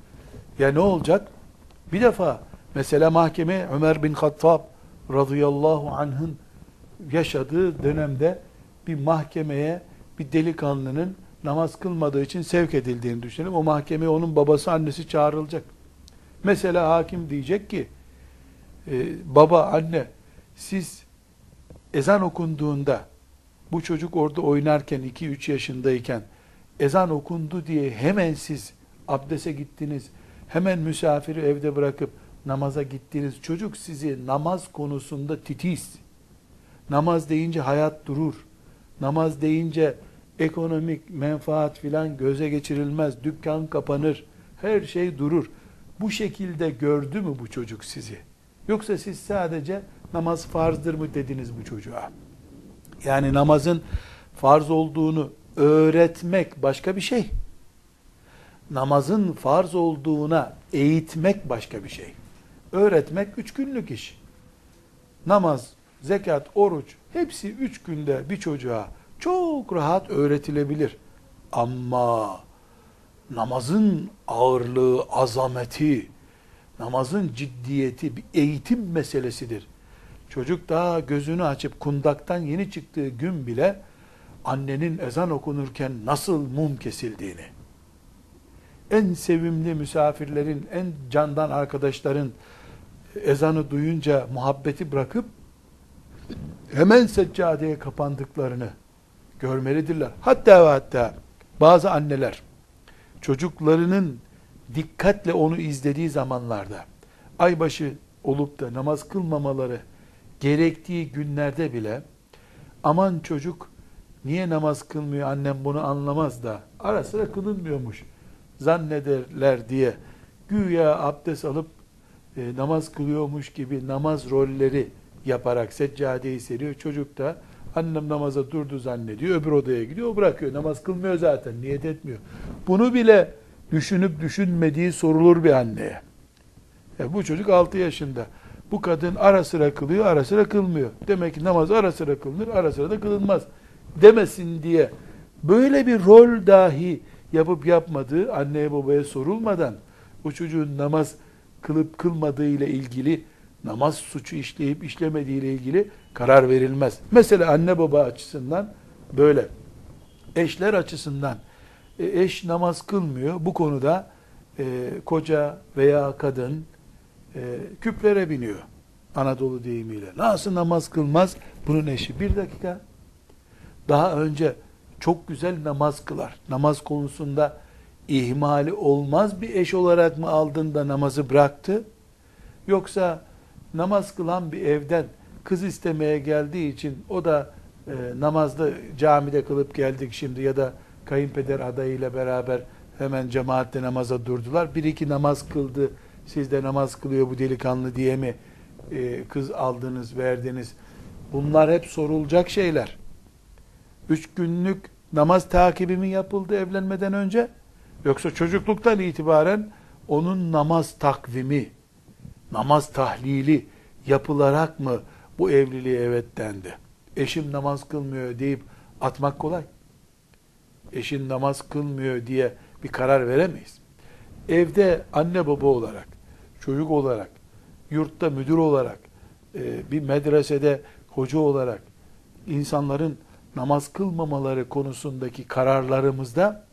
Ya ne olacak? Bir defa mesela mahkeme Ömer bin Hattab radıyallahu anh'ın yaşadığı dönemde bir mahkemeye bir delikanlının namaz kılmadığı için sevk edildiğini düşünelim. O mahkemeye onun babası annesi çağrılacak. Mesela hakim diyecek ki e, baba anne siz ezan okunduğunda bu çocuk orada oynarken 2-3 yaşındayken ezan okundu diye hemen siz abdese gittiniz. Hemen misafiri evde bırakıp namaza gittiniz. Çocuk sizi namaz konusunda titiz. Namaz deyince hayat durur. Namaz deyince ekonomik menfaat filan göze geçirilmez. Dükkan kapanır. Her şey durur. Bu şekilde gördü mü bu çocuk sizi? Yoksa siz sadece namaz farzdır mı dediniz bu çocuğa? Yani namazın farz olduğunu öğretmek başka bir şey. Namazın farz olduğuna eğitmek başka bir şey. Öğretmek üç günlük iş. Namaz, zekat, oruç hepsi üç günde bir çocuğa çok rahat öğretilebilir. Ama namazın ağırlığı, azameti, namazın ciddiyeti bir eğitim meselesidir. Çocuk daha gözünü açıp kundaktan yeni çıktığı gün bile annenin ezan okunurken nasıl mum kesildiğini, en sevimli misafirlerin, en candan arkadaşların ezanı duyunca muhabbeti bırakıp hemen seccadeye kapandıklarını görmelidirler. Hatta ve hatta bazı anneler çocuklarının dikkatle onu izlediği zamanlarda aybaşı olup da namaz kılmamaları gerektiği günlerde bile aman çocuk niye namaz kılmıyor annem bunu anlamaz da ara sıra kılınmıyormuş zannederler diye güya abdest alıp e, namaz kılıyormuş gibi namaz rolleri yaparak seccadeyi seriyor. Çocuk da annem namaza durdu zannediyor. Öbür odaya gidiyor. O bırakıyor. Namaz kılmıyor zaten. Niyet etmiyor. Bunu bile düşünüp düşünmediği sorulur bir anneye. Ya bu çocuk 6 yaşında. Bu kadın ara sıra kılıyor, ara sıra kılmıyor. Demek ki namaz ara sıra kılınır, ara sıra da kılınmaz. Demesin diye böyle bir rol dahi yapıp yapmadığı anneye babaya sorulmadan bu çocuğun namaz kılıp kılmadığı ile ilgili namaz suçu işleyip işlemediği ile ilgili karar verilmez. Mesela anne baba açısından böyle. Eşler açısından e, eş namaz kılmıyor. Bu konuda e, koca veya kadın e, küplere biniyor. Anadolu deyimiyle. Nasıl namaz kılmaz? Bunun eşi. Bir dakika. Daha önce çok güzel namaz kılar. Namaz konusunda ihmali olmaz bir eş olarak mı aldın da namazı bıraktı? Yoksa namaz kılan bir evden kız istemeye geldiği için o da e, namazda camide kılıp geldik şimdi ya da kayınpeder adayıyla beraber hemen cemaatle namaza durdular. Bir iki namaz kıldı, siz de namaz kılıyor bu delikanlı diye mi e, kız aldınız, verdiniz? Bunlar hep sorulacak şeyler. Üç günlük namaz takibi mi yapıldı evlenmeden önce? Yoksa çocukluktan itibaren onun namaz takvimi, namaz tahlili yapılarak mı bu evliliğe evet dendi? Eşim namaz kılmıyor deyip atmak kolay. Eşin namaz kılmıyor diye bir karar veremeyiz. Evde anne baba olarak, çocuk olarak, yurtta müdür olarak, e, bir medresede hoca olarak insanların namaz kılmamaları konusundaki kararlarımızda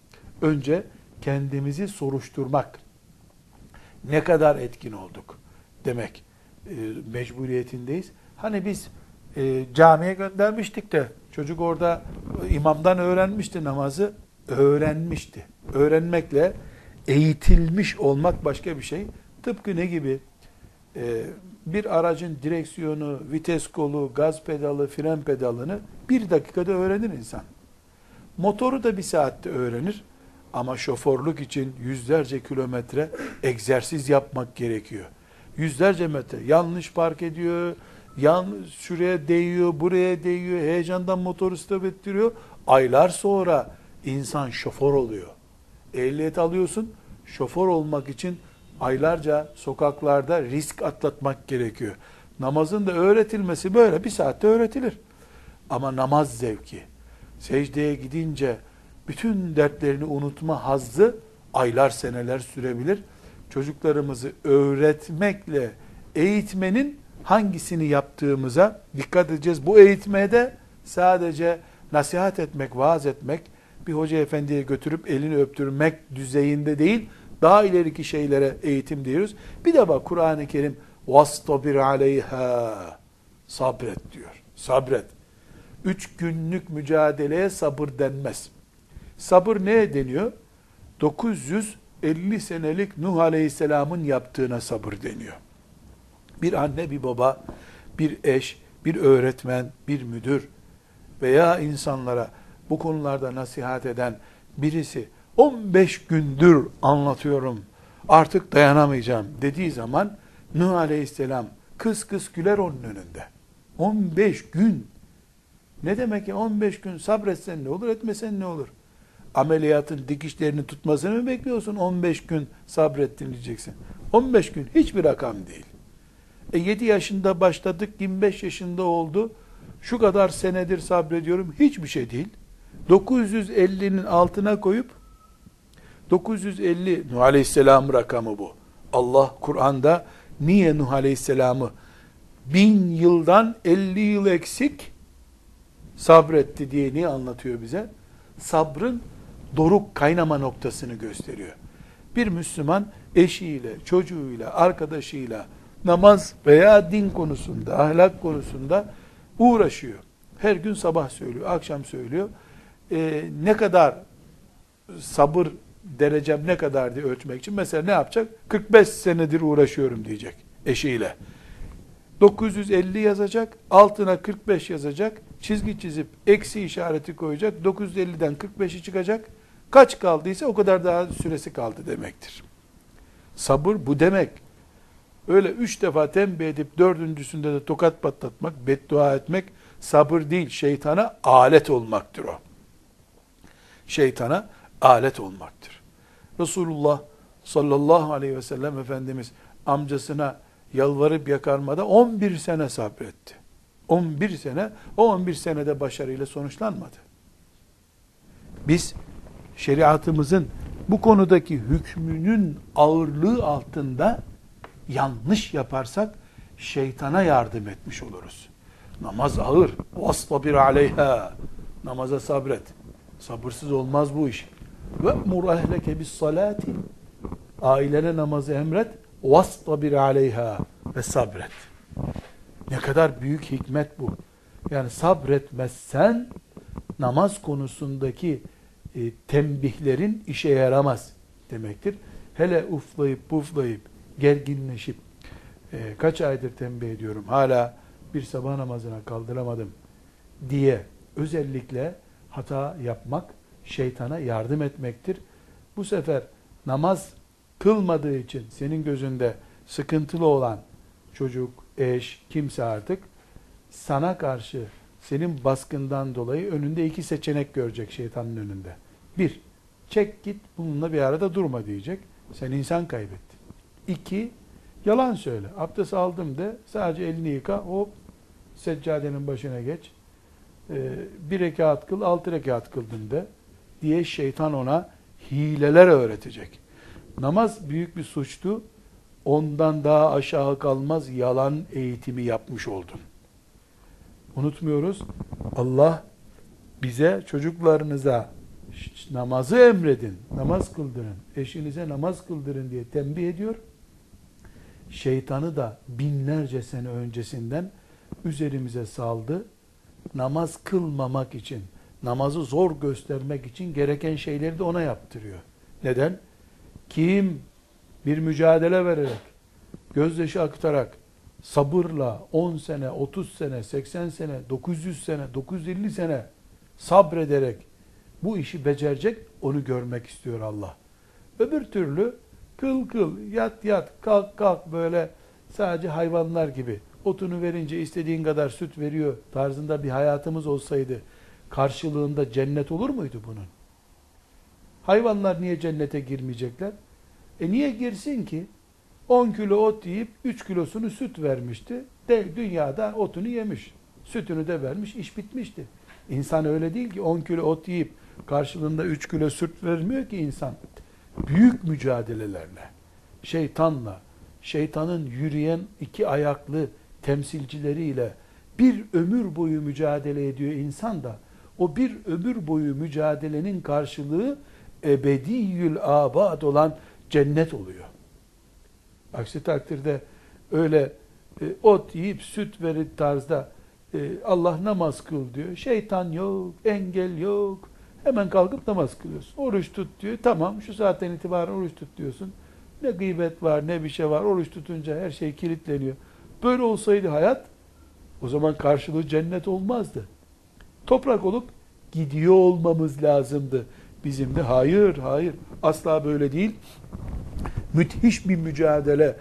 önce kendimizi soruşturmak, ne kadar etkin olduk demek e, mecburiyetindeyiz. Hani biz e, camiye göndermiştik de çocuk orada imamdan öğrenmişti namazı, öğrenmişti. Öğrenmekle eğitilmiş olmak başka bir şey. Tıpkı ne gibi? E, bir aracın direksiyonu, vites kolu, gaz pedalı, fren pedalını bir dakikada öğrenir insan. Motoru da bir saatte öğrenir. Ama şoförlük için yüzlerce kilometre egzersiz yapmak gerekiyor. Yüzlerce metre yanlış park ediyor, yan şuraya değiyor, buraya değiyor, heyecandan motoru stop ettiriyor. Aylar sonra insan şoför oluyor. Ehliyet alıyorsun, şoför olmak için aylarca sokaklarda risk atlatmak gerekiyor. Namazın da öğretilmesi böyle bir saatte öğretilir. Ama namaz zevki, secdeye gidince bütün dertlerini unutma hazzı aylar seneler sürebilir çocuklarımızı öğretmekle eğitmenin hangisini yaptığımıza dikkat edeceğiz. Bu eğitmeye de sadece nasihat etmek, vaaz etmek, bir hoca efendiye götürüp elini öptürmek düzeyinde değil, daha ileriki şeylere eğitim diyoruz. Bir de bak Kur'an-ı Kerim vastabir aleyha sabret diyor. Sabret. Üç günlük mücadeleye sabır denmez. Sabır neye deniyor? 900 950 senelik Nuh Aleyhisselam'ın yaptığına sabır deniyor. Bir anne, bir baba, bir eş, bir öğretmen, bir müdür veya insanlara bu konularda nasihat eden birisi 15 gündür anlatıyorum artık dayanamayacağım dediği zaman Nuh Aleyhisselam kıs kıs güler onun önünde. 15 gün. Ne demek ya 15 gün sabretsen ne olur etmesen ne olur? Ameliyatın dikişlerini tutmasını mı bekliyorsun 15 gün sabrettin diyeceksin. 15 gün hiçbir rakam değil. E 7 yaşında başladık 25 yaşında oldu. Şu kadar senedir sabrediyorum hiçbir şey değil. 950'nin altına koyup 950 Nuh Aleyhisselam rakamı bu. Allah Kur'an'da niye Nuh Aleyhisselam'ı bin yıldan 50 yıl eksik sabretti diye niye anlatıyor bize? Sabrın doruk kaynama noktasını gösteriyor. Bir Müslüman eşiyle, çocuğuyla, arkadaşıyla namaz veya din konusunda, ahlak konusunda uğraşıyor. Her gün sabah söylüyor, akşam söylüyor. Ee, ne kadar sabır derecem ne kadar diye ölçmek için mesela ne yapacak? 45 senedir uğraşıyorum diyecek eşiyle. 950 yazacak, altına 45 yazacak, çizgi çizip eksi işareti koyacak, 950'den 45'i çıkacak, kaç kaldıysa o kadar daha süresi kaldı demektir. Sabır bu demek. Öyle üç defa tembih edip dördüncüsünde de tokat patlatmak, beddua etmek sabır değil, şeytana alet olmaktır o. Şeytana alet olmaktır. Resulullah sallallahu aleyhi ve sellem Efendimiz amcasına yalvarıp yakarmada 11 sene sabretti. 11 sene, o 11 senede başarıyla sonuçlanmadı. Biz şeriatımızın bu konudaki hükmünün ağırlığı altında yanlış yaparsak şeytana yardım etmiş oluruz. Namaz ağır. Vastabir aleyha. Namaza sabret. Sabırsız olmaz bu iş. Ve mur ehleke bis salati. Ailene namazı emret. Vastabir aleyha. Ve sabret. Ne kadar büyük hikmet bu. Yani sabretmezsen namaz konusundaki e, tembihlerin işe yaramaz demektir. Hele uflayıp puflayıp gerginleşip e, kaç aydır tembih ediyorum hala bir sabah namazına kaldıramadım diye özellikle hata yapmak şeytana yardım etmektir. Bu sefer namaz kılmadığı için senin gözünde sıkıntılı olan çocuk, eş, kimse artık sana karşı senin baskından dolayı önünde iki seçenek görecek şeytanın önünde. Bir, çek git bununla bir arada durma diyecek. Sen insan kaybettin. İki, yalan söyle. Abdest aldım de sadece elini yıka hop seccadenin başına geç. Ee, bir rekat kıl, altı rekat kıldın de diye şeytan ona hileler öğretecek. Namaz büyük bir suçtu. Ondan daha aşağı kalmaz yalan eğitimi yapmış oldun. Unutmuyoruz. Allah bize çocuklarınıza namazı emredin, namaz kıldırın, eşinize namaz kıldırın diye tembih ediyor. Şeytanı da binlerce sene öncesinden üzerimize saldı. Namaz kılmamak için, namazı zor göstermek için gereken şeyleri de ona yaptırıyor. Neden? Kim bir mücadele vererek, gözyaşı aktarak, sabırla 10 sene, 30 sene, 80 sene, 900 sene, 950 sene sabrederek bu işi becerecek, onu görmek istiyor Allah. Öbür türlü kıl kıl, yat yat, kalk kalk böyle sadece hayvanlar gibi otunu verince istediğin kadar süt veriyor tarzında bir hayatımız olsaydı karşılığında cennet olur muydu bunun? Hayvanlar niye cennete girmeyecekler? E niye girsin ki? 10 kilo ot yiyip 3 kilosunu süt vermişti. De dünyada otunu yemiş. Sütünü de vermiş, iş bitmişti. İnsan öyle değil ki 10 kilo ot yiyip karşılığında 3 kilo süt vermiyor ki insan. Büyük mücadelelerle, şeytanla, şeytanın yürüyen iki ayaklı temsilcileriyle bir ömür boyu mücadele ediyor insan da o bir ömür boyu mücadelenin karşılığı ebediyül abad olan cennet oluyor. Aksi takdirde öyle e, ot yiyip süt verip tarzda e, Allah namaz kıl diyor. Şeytan yok, engel yok. Hemen kalkıp namaz kılıyorsun. Oruç tut diyor. Tamam şu saatten itibaren oruç tut diyorsun. Ne gıybet var ne bir şey var. Oruç tutunca her şey kilitleniyor. Böyle olsaydı hayat o zaman karşılığı cennet olmazdı. Toprak olup gidiyor olmamız lazımdı. Bizim de hayır hayır asla böyle değil. Müthiş bir mücadele,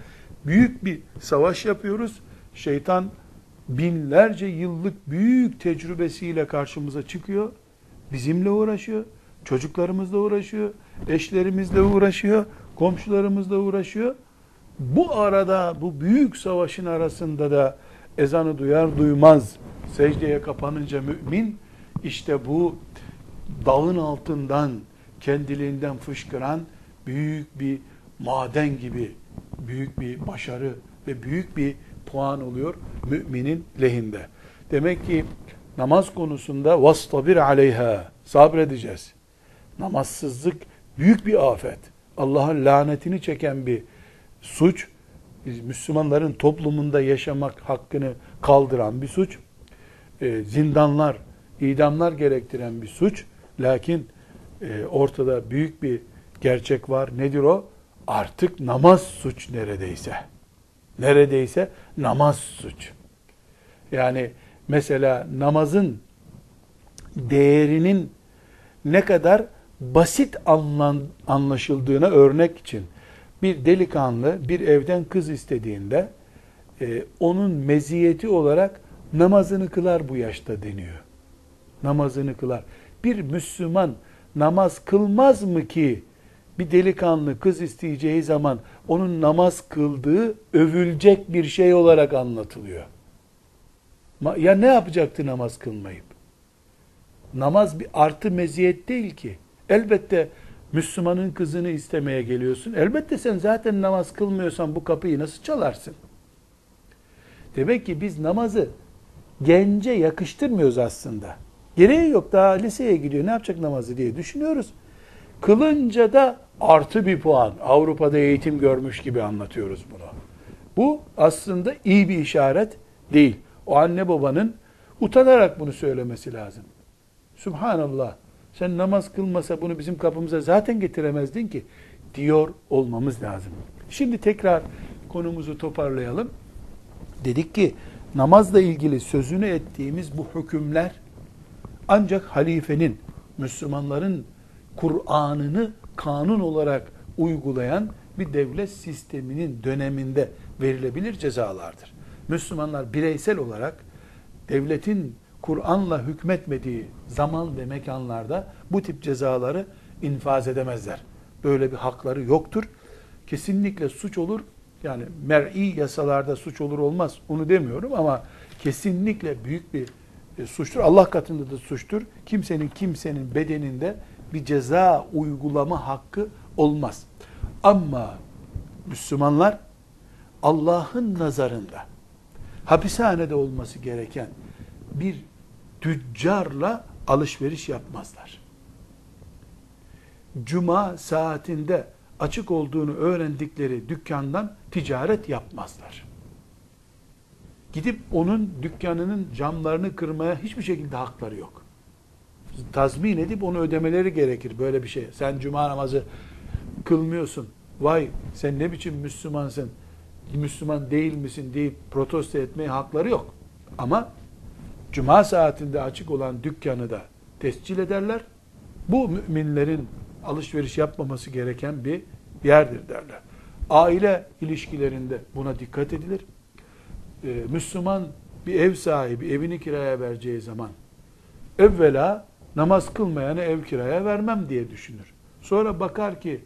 büyük bir savaş yapıyoruz. Şeytan binlerce yıllık büyük tecrübesiyle karşımıza çıkıyor. Bizimle uğraşıyor. Çocuklarımızla uğraşıyor. Eşlerimizle uğraşıyor. Komşularımızla uğraşıyor. Bu arada bu büyük savaşın arasında da ezanı duyar duymaz secdeye kapanınca mümin işte bu dağın altından kendiliğinden fışkıran büyük bir maden gibi büyük bir başarı ve büyük bir puan oluyor müminin lehinde. Demek ki namaz konusunda vastabir aleyha sabredeceğiz. Namazsızlık büyük bir afet. Allah'ın lanetini çeken bir suç. Biz Müslümanların toplumunda yaşamak hakkını kaldıran bir suç. E, zindanlar, idamlar gerektiren bir suç. Lakin e, ortada büyük bir gerçek var. Nedir o? Artık namaz suç neredeyse. Neredeyse namaz suç. Yani mesela namazın değerinin ne kadar basit anlan, anlaşıldığına örnek için bir delikanlı bir evden kız istediğinde e, onun meziyeti olarak namazını kılar bu yaşta deniyor. Namazını kılar. Bir Müslüman namaz kılmaz mı ki bir delikanlı kız isteyeceği zaman onun namaz kıldığı övülecek bir şey olarak anlatılıyor. Ya ne yapacaktı namaz kılmayıp? Namaz bir artı meziyet değil ki. Elbette Müslümanın kızını istemeye geliyorsun. Elbette sen zaten namaz kılmıyorsan bu kapıyı nasıl çalarsın? Demek ki biz namazı gence yakıştırmıyoruz aslında. Gereği yok daha liseye gidiyor ne yapacak namazı diye düşünüyoruz. Kılınca da artı bir puan. Avrupa'da eğitim görmüş gibi anlatıyoruz bunu. Bu aslında iyi bir işaret değil. O anne babanın utanarak bunu söylemesi lazım. Subhanallah. Sen namaz kılmasa bunu bizim kapımıza zaten getiremezdin ki diyor olmamız lazım. Şimdi tekrar konumuzu toparlayalım. Dedik ki namazla ilgili sözünü ettiğimiz bu hükümler ancak halifenin, Müslümanların Kur'an'ını kanun olarak uygulayan bir devlet sisteminin döneminde verilebilir cezalardır. Müslümanlar bireysel olarak devletin Kur'an'la hükmetmediği zaman ve mekanlarda bu tip cezaları infaz edemezler. Böyle bir hakları yoktur. Kesinlikle suç olur. Yani mer'i yasalarda suç olur olmaz. Onu demiyorum ama kesinlikle büyük bir e, suçtur. Allah katında da suçtur. Kimsenin kimsenin bedeninde bir ceza uygulama hakkı olmaz. Ama Müslümanlar Allah'ın nazarında hapishanede olması gereken bir tüccarla alışveriş yapmazlar. Cuma saatinde açık olduğunu öğrendikleri dükkandan ticaret yapmazlar. Gidip onun dükkanının camlarını kırmaya hiçbir şekilde hakları yok. Tazmin edip onu ödemeleri gerekir böyle bir şey. Sen cuma namazı kılmıyorsun. Vay sen ne biçim Müslümansın? Müslüman değil misin deyip protesto etmeye hakları yok. Ama cuma saatinde açık olan dükkanı da tescil ederler. Bu müminlerin alışveriş yapmaması gereken bir yerdir derler. Aile ilişkilerinde buna dikkat edilir. Ee, Müslüman bir ev sahibi evini kiraya vereceği zaman evvela namaz kılmayanı ev kiraya vermem diye düşünür. Sonra bakar ki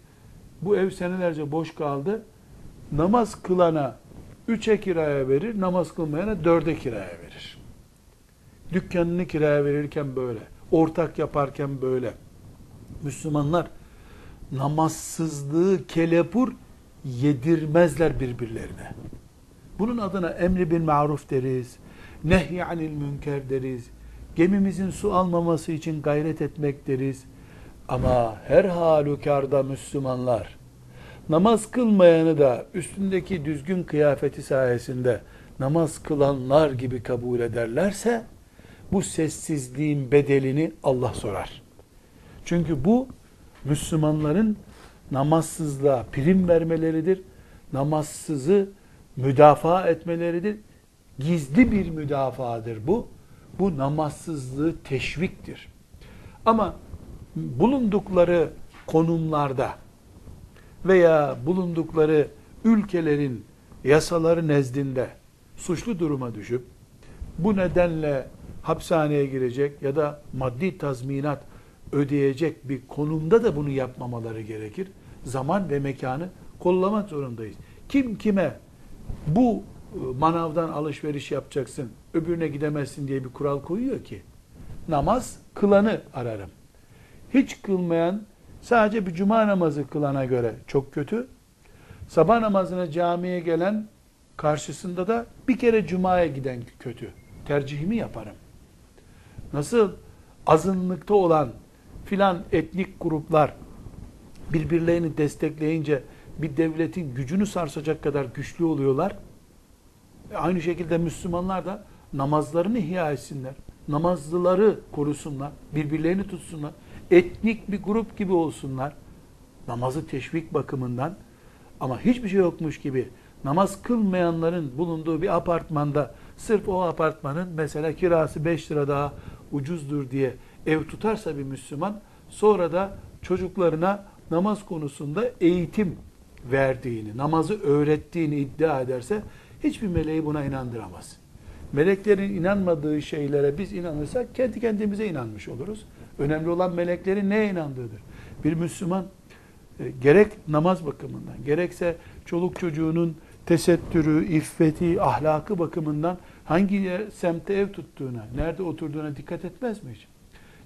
bu ev senelerce boş kaldı. Namaz kılana üçe kiraya verir, namaz kılmayana dörde kiraya verir. Dükkanını kiraya verirken böyle, ortak yaparken böyle. Müslümanlar namazsızlığı kelepur yedirmezler birbirlerine. Bunun adına emri bin maruf deriz, nehy anil münker deriz, Gemimizin su almaması için gayret etmek deriz. Ama her halükarda Müslümanlar namaz kılmayanı da üstündeki düzgün kıyafeti sayesinde namaz kılanlar gibi kabul ederlerse bu sessizliğin bedelini Allah sorar. Çünkü bu Müslümanların namazsızlığa prim vermeleridir. Namazsızı müdafaa etmeleridir. Gizli bir müdafaadır bu. Bu namazsızlığı teşviktir. Ama bulundukları konumlarda veya bulundukları ülkelerin yasaları nezdinde suçlu duruma düşüp bu nedenle hapishaneye girecek ya da maddi tazminat ödeyecek bir konumda da bunu yapmamaları gerekir. Zaman ve mekanı kollamak zorundayız. Kim kime bu e, manavdan alışveriş yapacaksın, öbürüne gidemezsin diye bir kural koyuyor ki. Namaz kılanı ararım. Hiç kılmayan sadece bir cuma namazı kılana göre çok kötü. Sabah namazına camiye gelen karşısında da bir kere cumaya giden kötü. Tercihimi yaparım. Nasıl azınlıkta olan filan etnik gruplar birbirlerini destekleyince bir devletin gücünü sarsacak kadar güçlü oluyorlar. E aynı şekilde Müslümanlar da namazlarını ihya etsinler. Namazlıları korusunlar. Birbirlerini tutsunlar. Etnik bir grup gibi olsunlar. Namazı teşvik bakımından ama hiçbir şey yokmuş gibi namaz kılmayanların bulunduğu bir apartmanda sırf o apartmanın mesela kirası 5 lira daha ucuzdur diye ev tutarsa bir Müslüman sonra da çocuklarına namaz konusunda eğitim verdiğini, namazı öğrettiğini iddia ederse hiçbir meleği buna inandıramaz. Meleklerin inanmadığı şeylere biz inanırsak kendi kendimize inanmış oluruz. Önemli olan meleklerin neye inandığıdır. Bir Müslüman e, gerek namaz bakımından, gerekse çoluk çocuğunun tesettürü, iffeti, ahlakı bakımından hangi semte ev tuttuğuna, nerede oturduğuna dikkat etmez mi hiç?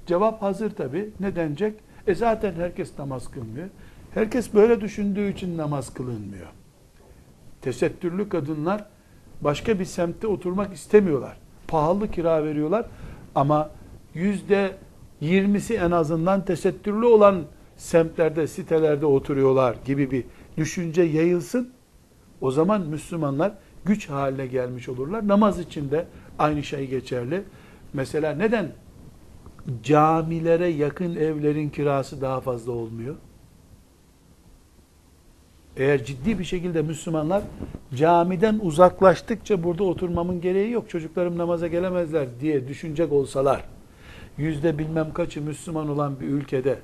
Cevap hazır tabi. Ne denecek? E zaten herkes namaz kılmıyor. Herkes böyle düşündüğü için namaz kılınmıyor. Tesettürlü kadınlar başka bir semtte oturmak istemiyorlar. Pahalı kira veriyorlar ama yüzde yirmisi en azından tesettürlü olan semtlerde, sitelerde oturuyorlar gibi bir düşünce yayılsın. O zaman Müslümanlar güç haline gelmiş olurlar. Namaz için de aynı şey geçerli. Mesela neden camilere yakın evlerin kirası daha fazla olmuyor? Eğer ciddi bir şekilde Müslümanlar camiden uzaklaştıkça burada oturmamın gereği yok, çocuklarım namaza gelemezler diye düşünecek olsalar, yüzde bilmem kaçı Müslüman olan bir ülkede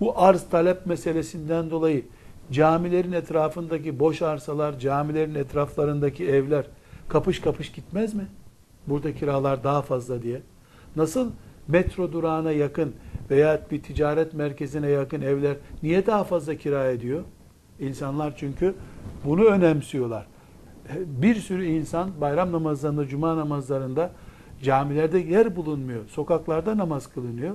bu arz talep meselesinden dolayı camilerin etrafındaki boş arsalar, camilerin etraflarındaki evler kapış kapış gitmez mi? Burada kiralar daha fazla diye. Nasıl metro durağına yakın veya bir ticaret merkezine yakın evler niye daha fazla kira ediyor? İnsanlar çünkü bunu önemsiyorlar. Bir sürü insan bayram namazlarında, cuma namazlarında camilerde yer bulunmuyor. Sokaklarda namaz kılınıyor.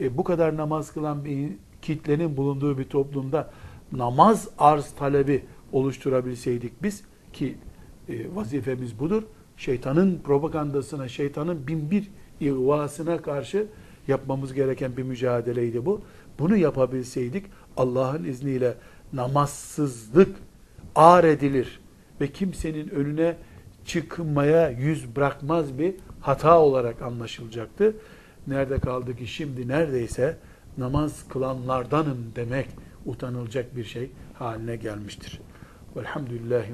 E, bu kadar namaz kılan bir kitlenin bulunduğu bir toplumda namaz arz talebi oluşturabilseydik biz ki e, vazifemiz budur. Şeytanın propagandasına, şeytanın bin bir ihvasına karşı yapmamız gereken bir mücadeleydi bu. Bunu yapabilseydik Allah'ın izniyle namazsızlık ağır edilir ve kimsenin önüne çıkmaya yüz bırakmaz bir hata olarak anlaşılacaktı. Nerede kaldı ki şimdi neredeyse namaz kılanlardanım demek utanılacak bir şey haline gelmiştir. Velhamdülillahi